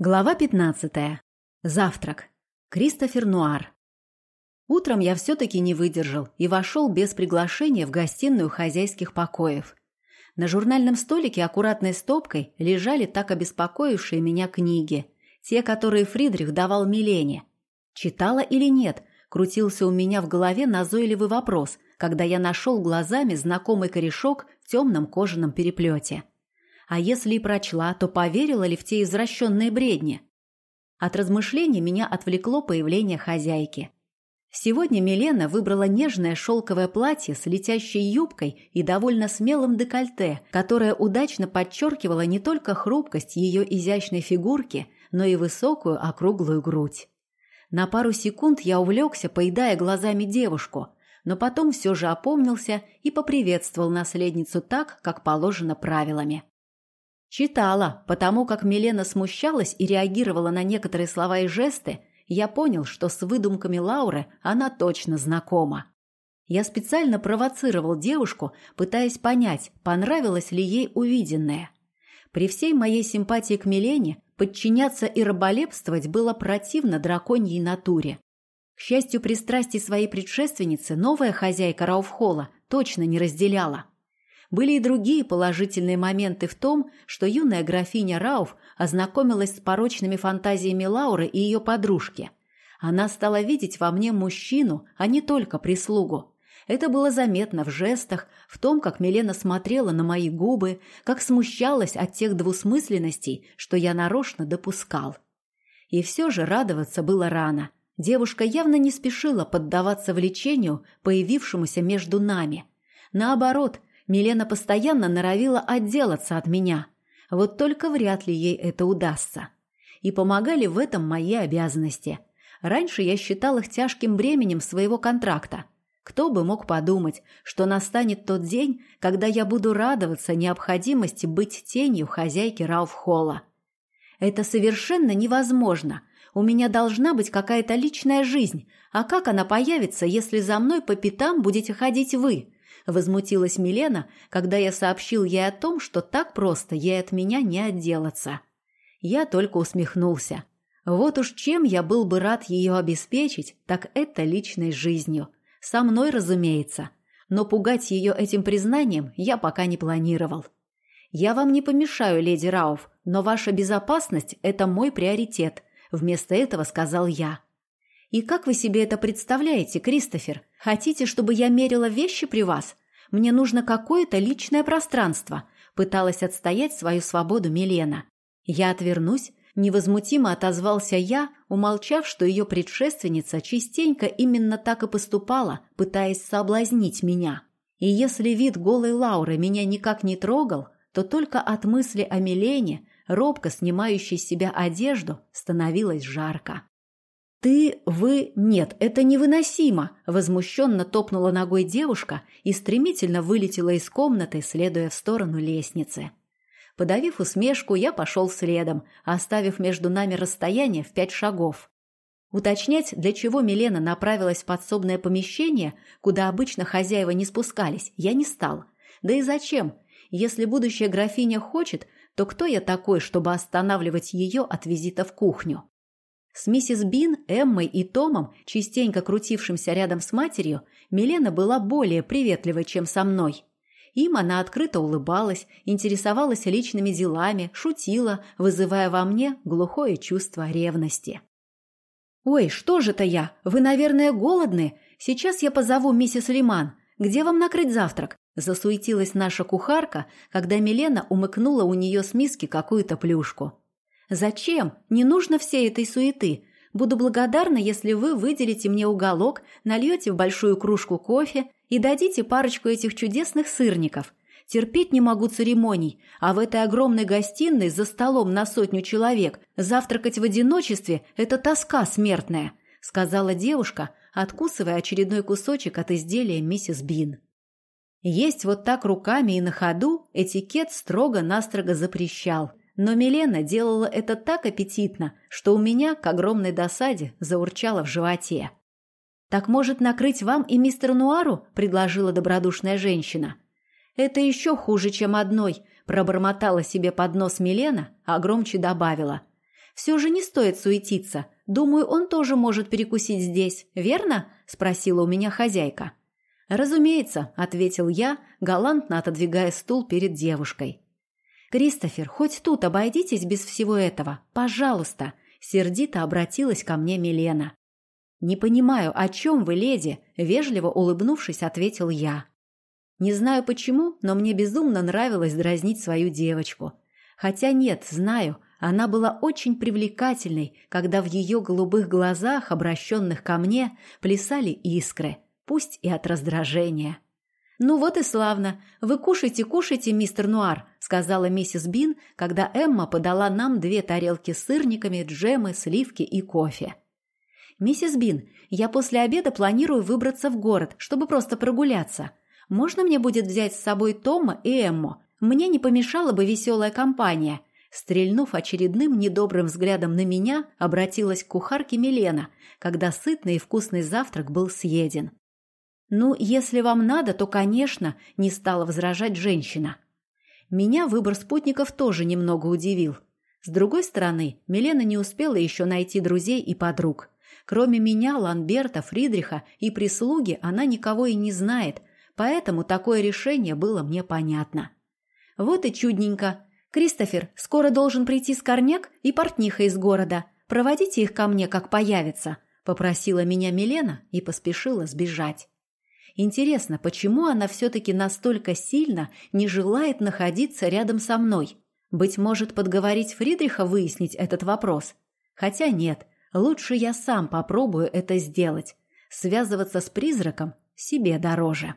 Глава 15. Завтрак. Кристофер Нуар. Утром я все-таки не выдержал и вошел без приглашения в гостиную хозяйских покоев. На журнальном столике аккуратной стопкой лежали так обеспокоившие меня книги, те, которые Фридрих давал Милене. Читала или нет, крутился у меня в голове назойливый вопрос, когда я нашел глазами знакомый корешок в темном кожаном переплете. А если и прочла, то поверила ли в те извращенные бредни? От размышлений меня отвлекло появление хозяйки. Сегодня Милена выбрала нежное шелковое платье с летящей юбкой и довольно смелым декольте, которое удачно подчеркивало не только хрупкость ее изящной фигурки, но и высокую округлую грудь. На пару секунд я увлекся, поедая глазами девушку, но потом все же опомнился и поприветствовал наследницу так, как положено правилами. Читала, потому как Милена смущалась и реагировала на некоторые слова и жесты, я понял, что с выдумками Лауры она точно знакома. Я специально провоцировал девушку, пытаясь понять, понравилось ли ей увиденное. При всей моей симпатии к Милене подчиняться и раболепствовать было противно драконьей натуре. К счастью, пристрастий своей предшественницы новая хозяйка Рауфхола точно не разделяла. Были и другие положительные моменты в том, что юная графиня Рауф ознакомилась с порочными фантазиями Лауры и ее подружки. Она стала видеть во мне мужчину, а не только прислугу. Это было заметно в жестах, в том, как Милена смотрела на мои губы, как смущалась от тех двусмысленностей, что я нарочно допускал. И все же радоваться было рано. Девушка явно не спешила поддаваться влечению, появившемуся между нами. Наоборот, Милена постоянно норовила отделаться от меня. Вот только вряд ли ей это удастся. И помогали в этом мои обязанности. Раньше я считал их тяжким бременем своего контракта. Кто бы мог подумать, что настанет тот день, когда я буду радоваться необходимости быть тенью хозяйки Рауфхолла. Это совершенно невозможно. У меня должна быть какая-то личная жизнь. А как она появится, если за мной по пятам будете ходить вы? Возмутилась Милена, когда я сообщил ей о том, что так просто ей от меня не отделаться. Я только усмехнулся. Вот уж чем я был бы рад ее обеспечить, так это личной жизнью. Со мной, разумеется. Но пугать ее этим признанием я пока не планировал. «Я вам не помешаю, леди Рауф, но ваша безопасность – это мой приоритет», – вместо этого сказал я. «И как вы себе это представляете, Кристофер? Хотите, чтобы я мерила вещи при вас? Мне нужно какое-то личное пространство», – пыталась отстоять свою свободу Милена. «Я отвернусь», – невозмутимо отозвался я, умолчав, что ее предшественница частенько именно так и поступала, пытаясь соблазнить меня. И если вид голой Лауры меня никак не трогал, то только от мысли о Милене, робко снимающей с себя одежду, становилось жарко. «Ты, вы, нет, это невыносимо!» – возмущенно топнула ногой девушка и стремительно вылетела из комнаты, следуя в сторону лестницы. Подавив усмешку, я пошел следом, оставив между нами расстояние в пять шагов. Уточнять, для чего Милена направилась в подсобное помещение, куда обычно хозяева не спускались, я не стал. Да и зачем? Если будущая графиня хочет, то кто я такой, чтобы останавливать ее от визита в кухню? С миссис Бин, Эммой и Томом, частенько крутившимся рядом с матерью, Милена была более приветливой, чем со мной. Им она открыто улыбалась, интересовалась личными делами, шутила, вызывая во мне глухое чувство ревности. «Ой, что же это я? Вы, наверное, голодны? Сейчас я позову миссис Лиман. Где вам накрыть завтрак?» Засуетилась наша кухарка, когда Милена умыкнула у нее с миски какую-то плюшку. «Зачем? Не нужно всей этой суеты. Буду благодарна, если вы выделите мне уголок, нальете в большую кружку кофе и дадите парочку этих чудесных сырников. Терпеть не могу церемоний, а в этой огромной гостиной за столом на сотню человек завтракать в одиночестве – это тоска смертная», – сказала девушка, откусывая очередной кусочек от изделия миссис Бин. Есть вот так руками и на ходу этикет строго-настрого запрещал – но Милена делала это так аппетитно, что у меня, к огромной досаде, заурчало в животе. «Так, может, накрыть вам и мистеру Нуару?» – предложила добродушная женщина. «Это еще хуже, чем одной», – пробормотала себе под нос Милена, а громче добавила. Все же не стоит суетиться. Думаю, он тоже может перекусить здесь, верно?» – спросила у меня хозяйка. «Разумеется», – ответил я, галантно отодвигая стул перед девушкой. «Кристофер, хоть тут обойдитесь без всего этого, пожалуйста», – сердито обратилась ко мне Милена. «Не понимаю, о чем вы, леди?» – вежливо улыбнувшись, ответил я. Не знаю почему, но мне безумно нравилось дразнить свою девочку. Хотя нет, знаю, она была очень привлекательной, когда в ее голубых глазах, обращенных ко мне, плясали искры, пусть и от раздражения. «Ну вот и славно. Вы кушайте, кушайте, мистер Нуар», — сказала миссис Бин, когда Эмма подала нам две тарелки с сырниками, джемы, сливки и кофе. «Миссис Бин, я после обеда планирую выбраться в город, чтобы просто прогуляться. Можно мне будет взять с собой Тома и Эмму? Мне не помешала бы веселая компания. Стрельнув очередным недобрым взглядом на меня, обратилась к кухарке Милена, когда сытный и вкусный завтрак был съеден. «Ну, если вам надо, то, конечно», – не стала возражать женщина. Меня выбор спутников тоже немного удивил. С другой стороны, Милена не успела еще найти друзей и подруг. Кроме меня, Ланберта, Фридриха и прислуги она никого и не знает, поэтому такое решение было мне понятно. Вот и чудненько. Кристофер, скоро должен прийти Скорняк и портниха из города. Проводите их ко мне, как появится», — попросила меня Милена и поспешила сбежать. Интересно, почему она все-таки настолько сильно не желает находиться рядом со мной? Быть может, подговорить Фридриха выяснить этот вопрос? Хотя нет, лучше я сам попробую это сделать. Связываться с призраком себе дороже.